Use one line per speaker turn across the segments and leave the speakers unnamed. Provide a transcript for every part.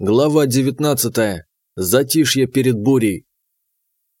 Глава 19. Затишье перед бурей.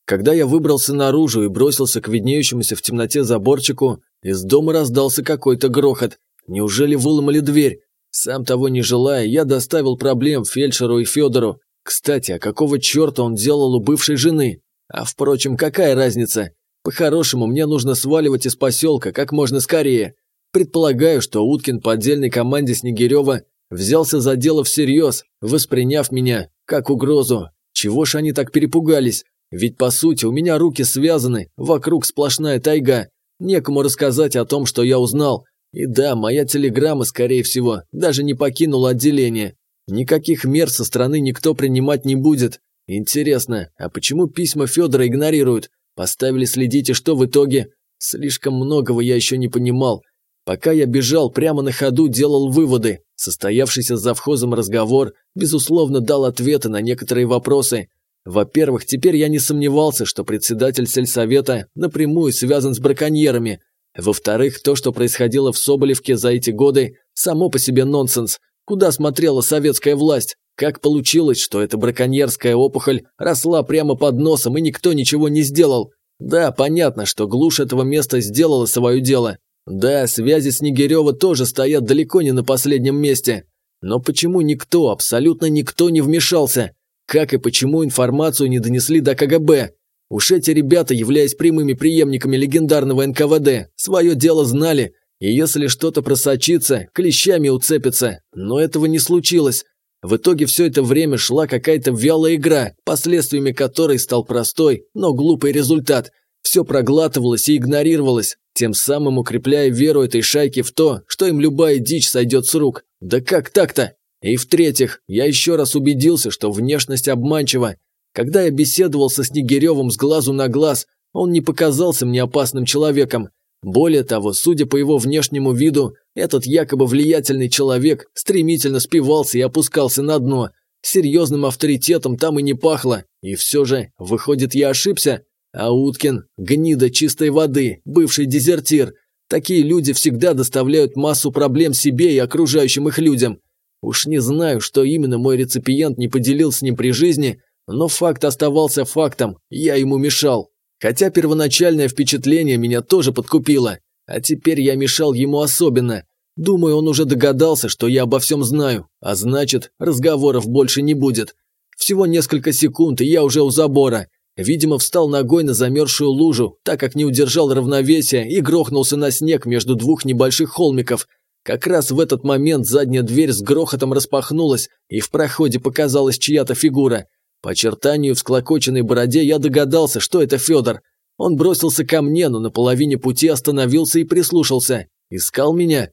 Когда я выбрался наружу и бросился к виднеющемуся в темноте заборчику, из дома раздался какой-то грохот. Неужели выломали дверь? Сам того не желая, я доставил проблем фельдшеру и Федору. Кстати, а какого черта он делал у бывшей жены? А впрочем, какая разница? По-хорошему, мне нужно сваливать из поселка как можно скорее. Предполагаю, что Уткин по отдельной команде Снегирева Взялся за дело всерьез, восприняв меня как угрозу. Чего ж они так перепугались? Ведь по сути у меня руки связаны, вокруг сплошная тайга. Некому рассказать о том, что я узнал. И да, моя телеграмма, скорее всего, даже не покинула отделение. Никаких мер со стороны никто принимать не будет. Интересно, а почему письма Федора игнорируют? Поставили следить, и что в итоге? Слишком многого я еще не понимал. Пока я бежал, прямо на ходу делал выводы. Состоявшийся с завхозом разговор, безусловно, дал ответы на некоторые вопросы. Во-первых, теперь я не сомневался, что председатель сельсовета напрямую связан с браконьерами. Во-вторых, то, что происходило в Соболевке за эти годы, само по себе нонсенс. Куда смотрела советская власть? Как получилось, что эта браконьерская опухоль росла прямо под носом и никто ничего не сделал? Да, понятно, что глушь этого места сделала свое дело, да, связи Снегирева тоже стоят далеко не на последнем месте. Но почему никто, абсолютно никто не вмешался? Как и почему информацию не донесли до КГБ? Уж эти ребята, являясь прямыми преемниками легендарного НКВД, свое дело знали, и если что-то просочится, клещами уцепится. Но этого не случилось. В итоге все это время шла какая-то вялая игра, последствиями которой стал простой, но глупый результат. Все проглатывалось и игнорировалось, тем самым укрепляя веру этой шайки в то, что им любая дичь сойдет с рук. Да как так-то? И в-третьих, я еще раз убедился, что внешность обманчива. Когда я беседовал со Снегиревым с глазу на глаз, он не показался мне опасным человеком. Более того, судя по его внешнему виду, этот якобы влиятельный человек стремительно спивался и опускался на дно. Серьезным авторитетом там и не пахло. И все же, выходит, я ошибся? А Уткин – гнида чистой воды, бывший дезертир. Такие люди всегда доставляют массу проблем себе и окружающим их людям. Уж не знаю, что именно мой реципиент не поделил с ним при жизни, но факт оставался фактом, я ему мешал. Хотя первоначальное впечатление меня тоже подкупило. А теперь я мешал ему особенно. Думаю, он уже догадался, что я обо всем знаю, а значит, разговоров больше не будет. Всего несколько секунд, и я уже у забора. Видимо, встал ногой на замерзшую лужу, так как не удержал равновесия и грохнулся на снег между двух небольших холмиков. Как раз в этот момент задняя дверь с грохотом распахнулась, и в проходе показалась чья-то фигура. По очертанию всклокоченной бороде я догадался, что это Федор. Он бросился ко мне, но на половине пути остановился и прислушался. Искал меня.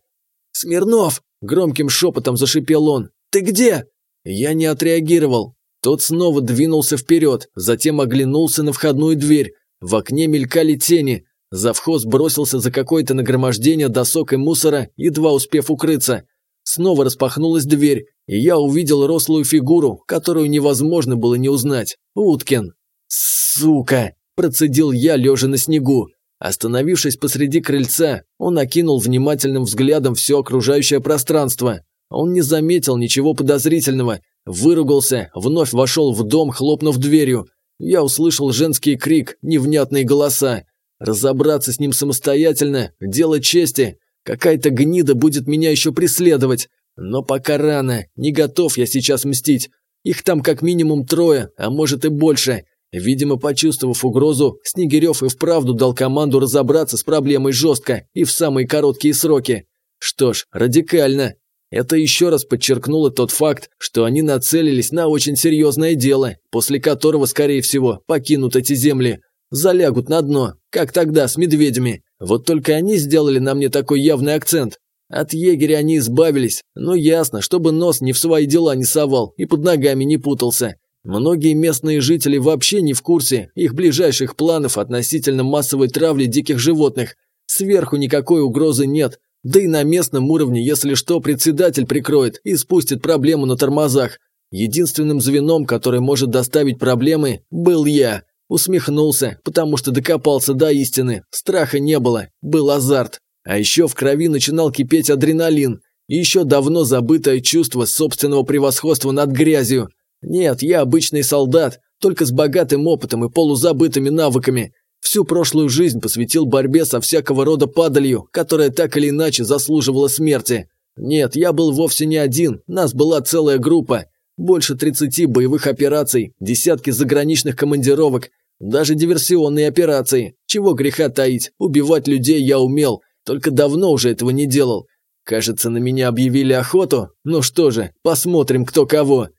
«Смирнов!» – громким шепотом зашипел он. «Ты где?» Я не отреагировал. Тот снова двинулся вперед, затем оглянулся на входную дверь. В окне мелькали тени. Завхоз бросился за какое-то нагромождение досок и мусора, едва успев укрыться. Снова распахнулась дверь, и я увидел рослую фигуру, которую невозможно было не узнать. Уткин. «Сука!» – процедил я, лежа на снегу. Остановившись посреди крыльца, он окинул внимательным взглядом все окружающее пространство. Он не заметил ничего подозрительного Выругался, вновь вошел в дом, хлопнув дверью. Я услышал женский крик, невнятные голоса. Разобраться с ним самостоятельно – дело чести. Какая-то гнида будет меня еще преследовать. Но пока рано, не готов я сейчас мстить. Их там как минимум трое, а может и больше. Видимо, почувствовав угрозу, Снегирев и вправду дал команду разобраться с проблемой жестко и в самые короткие сроки. Что ж, радикально. Это еще раз подчеркнуло тот факт, что они нацелились на очень серьезное дело, после которого, скорее всего, покинут эти земли. Залягут на дно, как тогда с медведями. Вот только они сделали на мне такой явный акцент. От егеря они избавились, но ясно, чтобы нос ни в свои дела не совал и под ногами не путался. Многие местные жители вообще не в курсе их ближайших планов относительно массовой травли диких животных. Сверху никакой угрозы нет, да и на местном уровне, если что, председатель прикроет и спустит проблему на тормозах. Единственным звеном, которое может доставить проблемы, был я. Усмехнулся, потому что докопался до истины. Страха не было, был азарт. А еще в крови начинал кипеть адреналин. И еще давно забытое чувство собственного превосходства над грязью. Нет, я обычный солдат, только с богатым опытом и полузабытыми навыками. Всю прошлую жизнь посвятил борьбе со всякого рода падалью, которая так или иначе заслуживала смерти. Нет, я был вовсе не один, нас была целая группа. Больше 30 боевых операций, десятки заграничных командировок, даже диверсионные операции. Чего греха таить, убивать людей я умел, только давно уже этого не делал. Кажется, на меня объявили охоту. Ну что же, посмотрим, кто кого.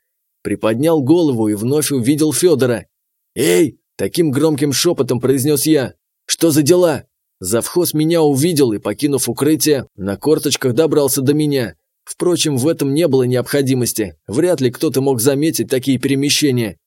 Приподнял голову и вновь увидел Федора. «Эй!» – таким громким шепотом произнес я. «Что за дела?» Завхоз меня увидел и, покинув укрытие, на корточках добрался до меня. Впрочем, в этом не было необходимости. Вряд ли кто-то мог заметить такие перемещения.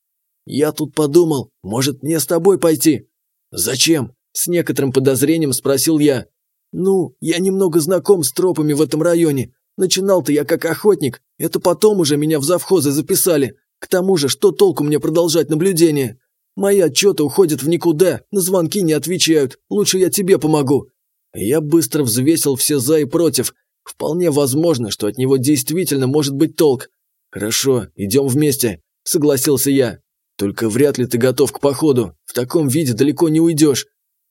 «Я тут подумал, может, мне с тобой пойти?» «Зачем?» – с некоторым подозрением спросил я. «Ну, я немного знаком с тропами в этом районе. Начинал-то я как охотник, это потом уже меня в завхозы записали. К тому же, что толку мне продолжать наблюдение? Мои отчеты уходят в никуда, на звонки не отвечают, лучше я тебе помогу». Я быстро взвесил все за и против. Вполне возможно, что от него действительно может быть толк. «Хорошо, идем вместе», – согласился я. «Только вряд ли ты готов к походу, в таком виде далеко не уйдешь».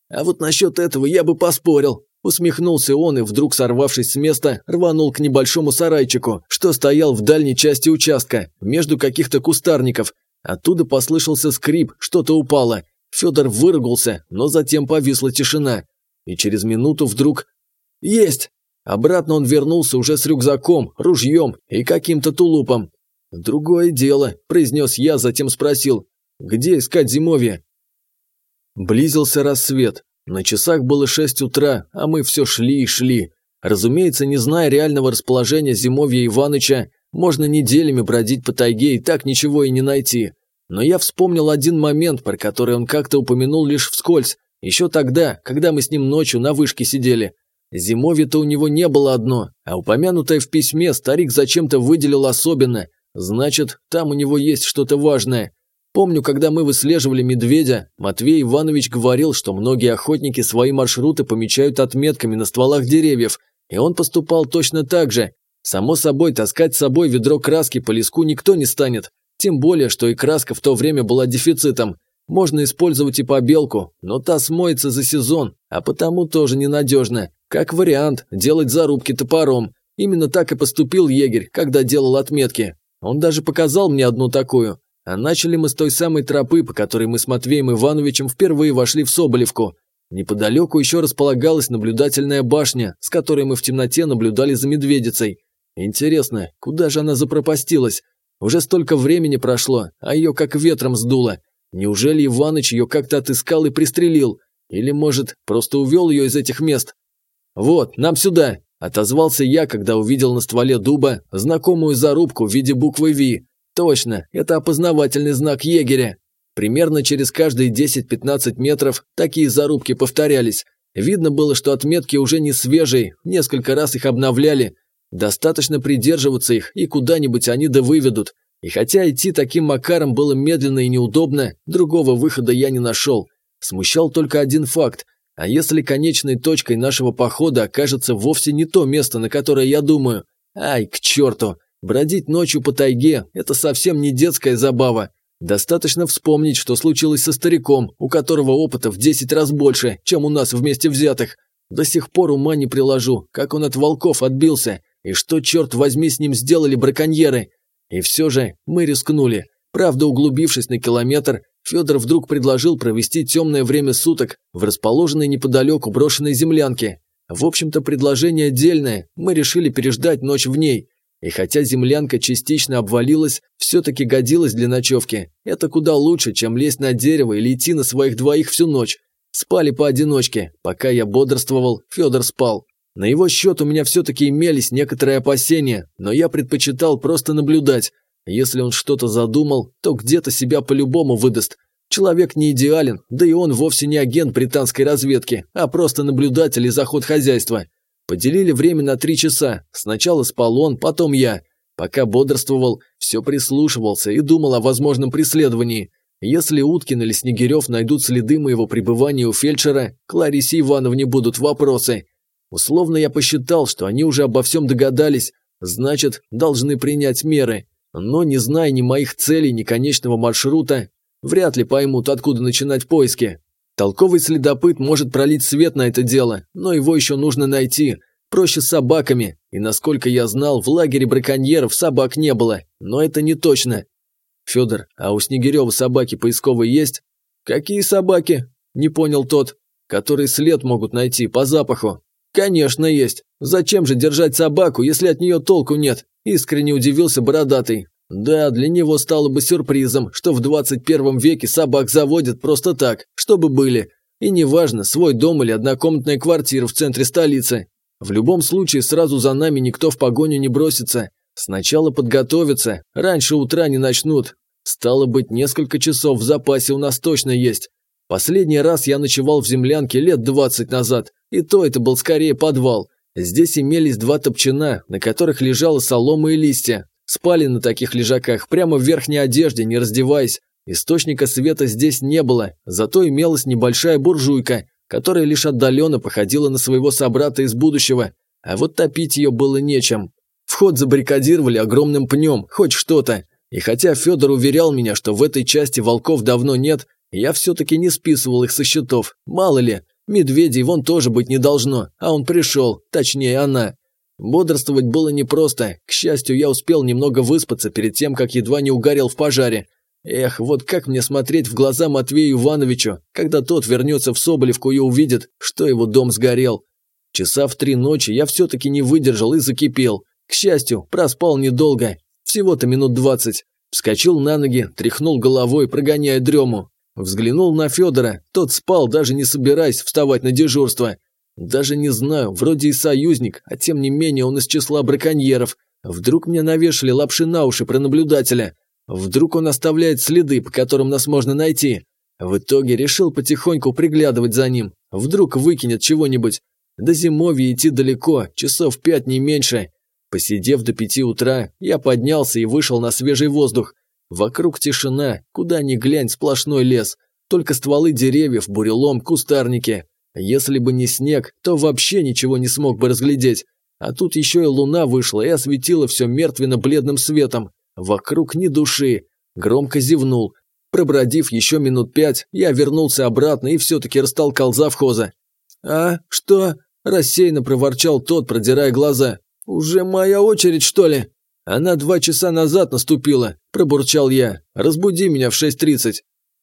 «А вот насчет этого я бы поспорил», Усмехнулся он и, вдруг сорвавшись с места, рванул к небольшому сарайчику, что стоял в дальней части участка, между каких-то кустарников. Оттуда послышался скрип, что-то упало. Федор выругался, но затем повисла тишина. И через минуту вдруг... «Есть!» Обратно он вернулся уже с рюкзаком, ружьем и каким-то тулупом. «Другое дело», – произнес я, затем спросил, «Где искать зимовье?» Близился рассвет. На часах было шесть утра, а мы все шли и шли. Разумеется, не зная реального расположения Зимовья Иваныча, можно неделями бродить по тайге и так ничего и не найти. Но я вспомнил один момент, про который он как-то упомянул лишь вскользь, еще тогда, когда мы с ним ночью на вышке сидели. Зимовье-то у него не было одно, а упомянутое в письме старик зачем-то выделил особенно. Значит, там у него есть что-то важное. Помню, когда мы выслеживали медведя, Матвей Иванович говорил, что многие охотники свои маршруты помечают отметками на стволах деревьев, и он поступал точно так же. Само собой, таскать с собой ведро краски по леску никто не станет, тем более, что и краска в то время была дефицитом. Можно использовать и побелку, но та смоется за сезон, а потому тоже ненадежно. Как вариант, делать зарубки топором. Именно так и поступил егерь, когда делал отметки. Он даже показал мне одну такую. А начали мы с той самой тропы, по которой мы с Матвеем Ивановичем впервые вошли в Соболевку. Неподалеку еще располагалась наблюдательная башня, с которой мы в темноте наблюдали за медведицей. Интересно, куда же она запропастилась? Уже столько времени прошло, а ее как ветром сдуло. Неужели Иваныч ее как-то отыскал и пристрелил? Или, может, просто увел ее из этих мест? «Вот, нам сюда!» – отозвался я, когда увидел на стволе дуба знакомую зарубку в виде буквы «Ви». Точно, это опознавательный знак егеря. Примерно через каждые 10-15 метров такие зарубки повторялись. Видно было, что отметки уже не свежие, несколько раз их обновляли. Достаточно придерживаться их, и куда-нибудь они да выведут. И хотя идти таким макаром было медленно и неудобно, другого выхода я не нашел. Смущал только один факт. А если конечной точкой нашего похода окажется вовсе не то место, на которое я думаю? Ай, к черту! Бродить ночью по тайге – это совсем не детская забава. Достаточно вспомнить, что случилось со стариком, у которого опыта в 10 раз больше, чем у нас вместе взятых. До сих пор ума не приложу, как он от волков отбился, и что, черт возьми, с ним сделали браконьеры. И все же мы рискнули. Правда, углубившись на километр, Федор вдруг предложил провести темное время суток в расположенной неподалеку брошенной землянке. В общем-то, предложение отдельное, мы решили переждать ночь в ней – и хотя землянка частично обвалилась, все-таки годилась для ночевки. Это куда лучше, чем лезть на дерево или идти на своих двоих всю ночь. Спали поодиночке. Пока я бодрствовал, Федор спал. На его счет у меня все-таки имелись некоторые опасения, но я предпочитал просто наблюдать. Если он что-то задумал, то где-то себя по-любому выдаст. Человек не идеален, да и он вовсе не агент британской разведки, а просто наблюдатель и заход хозяйства. Поделили время на три часа. Сначала спал он, потом я. Пока бодрствовал, все прислушивался и думал о возможном преследовании. Если Уткин или Снегирев найдут следы моего пребывания у фельдшера, Кларисе Ивановне будут вопросы. Условно я посчитал, что они уже обо всем догадались, значит, должны принять меры. Но не зная ни моих целей, ни конечного маршрута, вряд ли поймут, откуда начинать поиски. Толковый следопыт может пролить свет на это дело, но его еще нужно найти. Проще с собаками, и насколько я знал, в лагере браконьеров собак не было, но это не точно. Федор, а у Снегирева собаки поисковые есть? Какие собаки? Не понял тот. Которые след могут найти по запаху. Конечно, есть. Зачем же держать собаку, если от нее толку нет? Искренне удивился бородатый. Да, для него стало бы сюрпризом, что в 21 веке собак заводят просто так, чтобы были. И неважно, свой дом или однокомнатная квартира в центре столицы. В любом случае, сразу за нами никто в погоню не бросится. Сначала подготовятся, раньше утра не начнут. Стало быть, несколько часов в запасе у нас точно есть. Последний раз я ночевал в землянке лет 20 назад, и то это был скорее подвал. Здесь имелись два топчина, на которых лежала солома и листья. Спали на таких лежаках прямо в верхней одежде, не раздеваясь. Источника света здесь не было, зато имелась небольшая буржуйка, которая лишь отдаленно походила на своего собрата из будущего, а вот топить ее было нечем. Вход забаррикадировали огромным пнем, хоть что-то. И хотя Федор уверял меня, что в этой части волков давно нет, я все-таки не списывал их со счетов. Мало ли, медведей вон тоже быть не должно, а он пришел, точнее она. Бодрствовать было непросто. К счастью, я успел немного выспаться перед тем, как едва не угорел в пожаре. Эх, вот как мне смотреть в глаза Матвею Ивановичу, когда тот вернется в Соболевку и увидит, что его дом сгорел. Часа в три ночи я все-таки не выдержал и закипел. К счастью, проспал недолго, всего-то минут двадцать. Вскочил на ноги, тряхнул головой, прогоняя дрему. Взглянул на Федора, тот спал, даже не собираясь вставать на дежурство. Даже не знаю, вроде и союзник, а тем не менее он из числа браконьеров. Вдруг мне навешали лапши на уши про наблюдателя. Вдруг он оставляет следы, по которым нас можно найти. В итоге решил потихоньку приглядывать за ним. Вдруг выкинет чего-нибудь. До зимовья идти далеко, часов пять не меньше. Посидев до пяти утра, я поднялся и вышел на свежий воздух. Вокруг тишина, куда ни глянь, сплошной лес. Только стволы деревьев, бурелом, кустарники. Если бы не снег, то вообще ничего не смог бы разглядеть. А тут еще и луна вышла и осветила все мертвенно-бледным светом. Вокруг ни души. Громко зевнул. Пробродив еще минут пять, я вернулся обратно и все-таки растолкал завхоза. «А, что?» – рассеянно проворчал тот, продирая глаза. «Уже моя очередь, что ли?» «Она два часа назад наступила», – пробурчал я. «Разбуди меня в 6.30».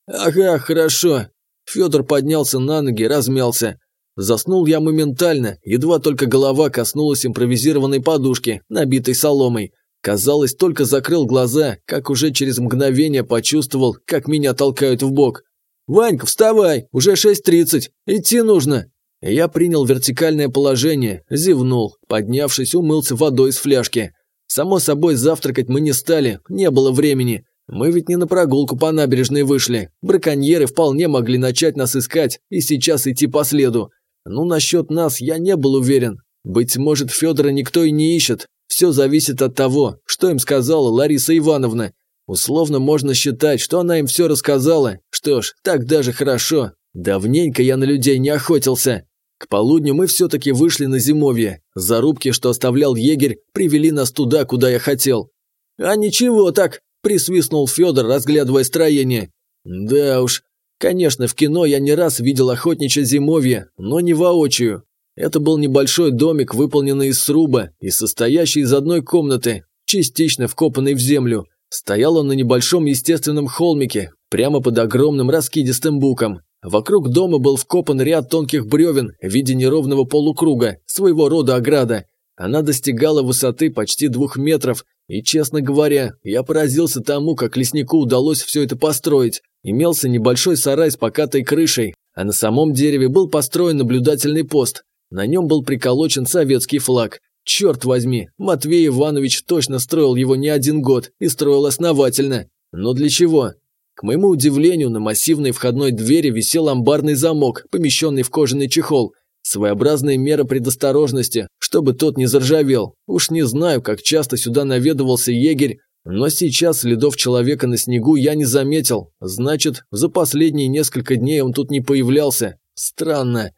«Ага, хорошо». Федор поднялся на ноги, размялся. Заснул я моментально, едва только голова коснулась импровизированной подушки, набитой соломой. Казалось, только закрыл глаза, как уже через мгновение почувствовал, как меня толкают в бок. «Ванька, вставай! Уже 6.30! Идти нужно!» Я принял вертикальное положение, зевнул, поднявшись, умылся водой из фляжки. Само собой, завтракать мы не стали, не было времени. Мы ведь не на прогулку по набережной вышли. Браконьеры вполне могли начать нас искать и сейчас идти по следу. Ну, насчет нас я не был уверен. Быть может, Федора никто и не ищет. Все зависит от того, что им сказала Лариса Ивановна. Условно можно считать, что она им все рассказала. Что ж, так даже хорошо. Давненько я на людей не охотился. К полудню мы все-таки вышли на зимовье. Зарубки, что оставлял егерь, привели нас туда, куда я хотел. «А ничего так», – присвистнул Федор, разглядывая строение. «Да уж. Конечно, в кино я не раз видел охотничье зимовье, но не воочию. Это был небольшой домик, выполненный из сруба и состоящий из одной комнаты, частично вкопанный в землю. Стоял он на небольшом естественном холмике, прямо под огромным раскидистым буком. Вокруг дома был вкопан ряд тонких бревен в виде неровного полукруга, своего рода ограда. Она достигала высоты почти двух метров, и, честно говоря, я поразился тому, как леснику удалось все это построить. Имелся небольшой сарай с покатой крышей, а на самом дереве был построен наблюдательный пост. На нем был приколочен советский флаг. Черт возьми, Матвей Иванович точно строил его не один год и строил основательно. Но для чего? К моему удивлению, на массивной входной двери висел амбарный замок, помещенный в кожаный чехол. Своеобразная мера предосторожности, чтобы тот не заржавел. Уж не знаю, как часто сюда наведывался егерь, но сейчас следов человека на снегу я не заметил. Значит, за последние несколько дней он тут не появлялся. Странно.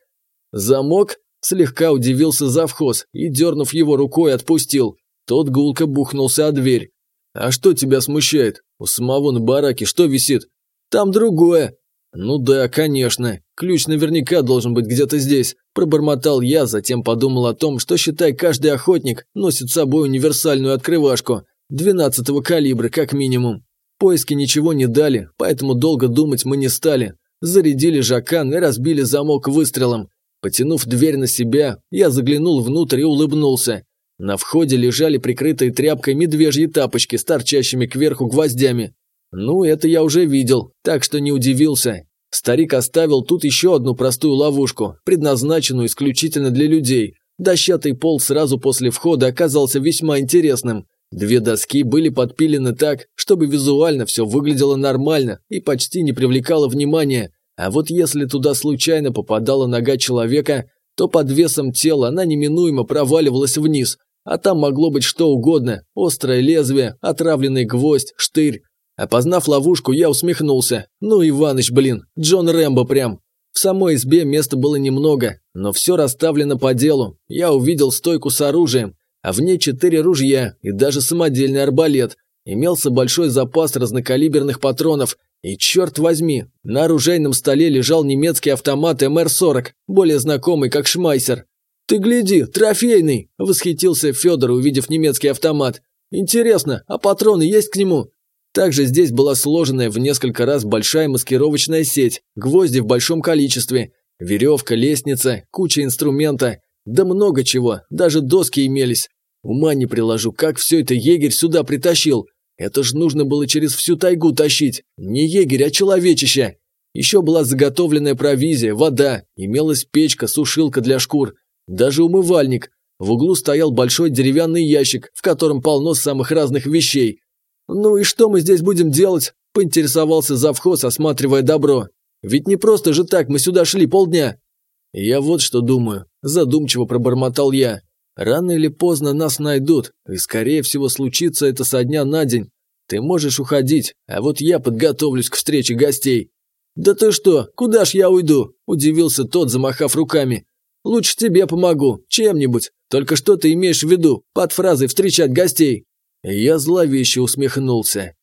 Замок? Слегка удивился завхоз и, дернув его рукой, отпустил. Тот гулко бухнулся о дверь. «А что тебя смущает? У самого на бараке что висит?» «Там другое». «Ну да, конечно. Ключ наверняка должен быть где-то здесь», – пробормотал я, затем подумал о том, что, считай, каждый охотник носит с собой универсальную открывашку, 12-го калибра как минимум. Поиски ничего не дали, поэтому долго думать мы не стали. Зарядили жакан и разбили замок выстрелом. Потянув дверь на себя, я заглянул внутрь и улыбнулся. На входе лежали прикрытые тряпкой медвежьи тапочки с торчащими кверху гвоздями. Ну, это я уже видел, так что не удивился. Старик оставил тут еще одну простую ловушку, предназначенную исключительно для людей. Дощатый пол сразу после входа оказался весьма интересным. Две доски были подпилены так, чтобы визуально все выглядело нормально и почти не привлекало внимания. А вот если туда случайно попадала нога человека, то под весом тела она неминуемо проваливалась вниз, а там могло быть что угодно – острое лезвие, отравленный гвоздь, штырь. Опознав ловушку, я усмехнулся. Ну, Иваныч, блин, Джон Рэмбо прям. В самой избе места было немного, но все расставлено по делу. Я увидел стойку с оружием, а в ней четыре ружья и даже самодельный арбалет. Имелся большой запас разнокалиберных патронов, и черт возьми, на оружейном столе лежал немецкий автомат МР-40, более знакомый как Шмайсер. «Ты гляди, трофейный!» – восхитился Федор, увидев немецкий автомат. «Интересно, а патроны есть к нему?» Также здесь была сложенная в несколько раз большая маскировочная сеть, гвозди в большом количестве, веревка, лестница, куча инструмента, да много чего, даже доски имелись. Ума не приложу, как все это егерь сюда притащил. Это ж нужно было через всю тайгу тащить. Не егерь, а человечище. Еще была заготовленная провизия, вода, имелась печка, сушилка для шкур, даже умывальник. В углу стоял большой деревянный ящик, в котором полно самых разных вещей. «Ну и что мы здесь будем делать?» – поинтересовался завхоз, осматривая добро. «Ведь не просто же так мы сюда шли полдня». «Я вот что думаю», – задумчиво пробормотал я. «Рано или поздно нас найдут, и, скорее всего, случится это со дня на день. Ты можешь уходить, а вот я подготовлюсь к встрече гостей». «Да ты что, куда ж я уйду?» – удивился тот, замахав руками. «Лучше тебе помогу, чем-нибудь. Только что ты имеешь в виду под фразой «встречать гостей»?» Я зловеще усмехнулся.